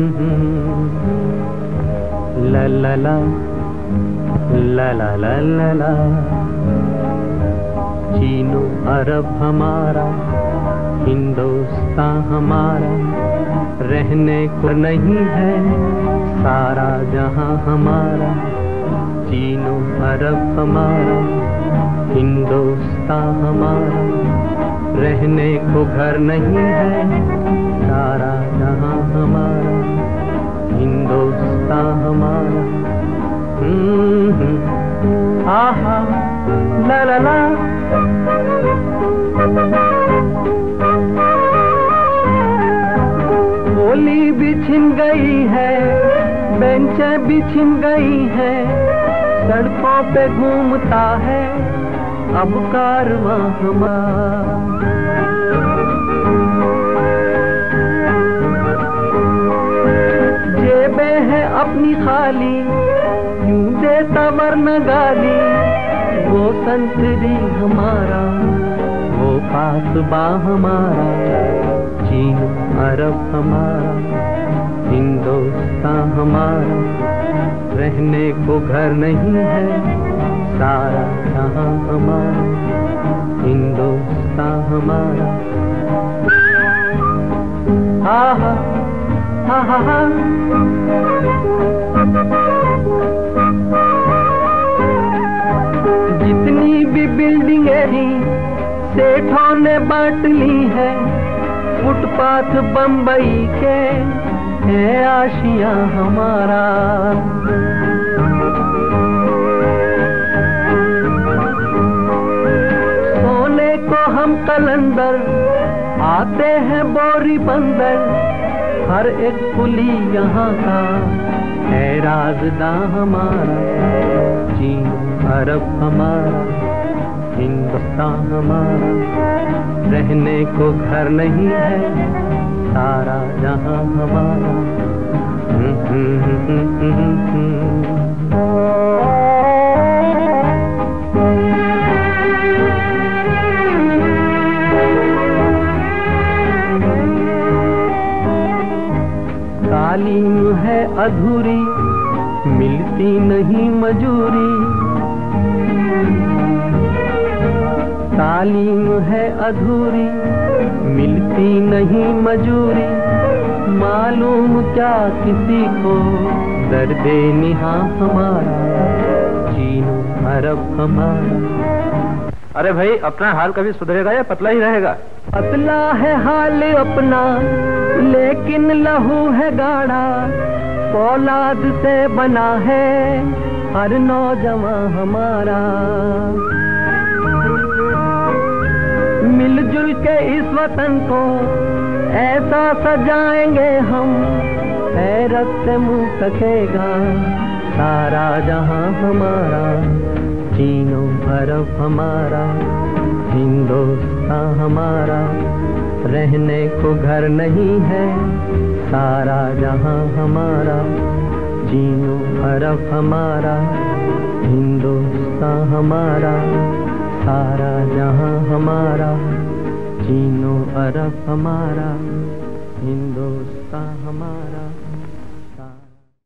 La Chino, अरब हमारा, हिंदुस्तान हमारा, रहने को नहीं है सारा जहाँ हमारा। चीनो, अरब हमारा, हिंदुस्तान हमारा, रहने को घर नहीं है सारा जहाँ हमारा। हिंदुस्तान हमारा। आहा, ला ला ला। होली भी छिन गई है, बेंचें भी छिन गई है, सड़कों पे घूमता है, अब कारवा हमारा। खाली क्यों देता गाली। वो संतरी हमारा, वो पासबा हमारा, चीन, अरब हमारा, हिंदुस्तान हमारा। रहने को घर नहीं है, सारा जहाँ हमारा, हिंदुस्तान हमारा। हा हा हा हा हा। सेठों ने बांट ली है फुटपाथ बम्बई के। है आशिया हमारा। सोने को हम कलंदर, आते हैं बोरी बंदर। हर एक पुली यहाँ का है राजदा हमारा, चीन, अरब हमारा। हिंदुस्तान हमारा रहने को घर नहीं है, सारा जहाँ हमारा। तालीम है अधूरी, मिलती नहीं मजूरी तालीम है अधूरी मिलती नहीं मजूरी। मालूम क्या किसी को? दर्द निहा हमारा चीन अरब हमारा। अरे भाई अपना हाल कभी सुधरेगा या पतला ही रहेगा? पतला है हाल अपना लेकिन लहू है गाढ़ा। फौलाद से बना है हर नौजवान हमारा। मिलजुल के इस वतन को, ऐसा सजाएँगे हम। हैरत से मुँह सकेगा सारा जहाँ हमारा चीनो अरब हमारा, हिंदुस्तान हमारा। रहने को घर नहीं है, सारा जहाँ हमारा चीनो अरब हमारा, हिंदुस्तान हमारा। सारा जहाँ हमारा चीनो अरब हमारा हिंदुस्तान हमारा।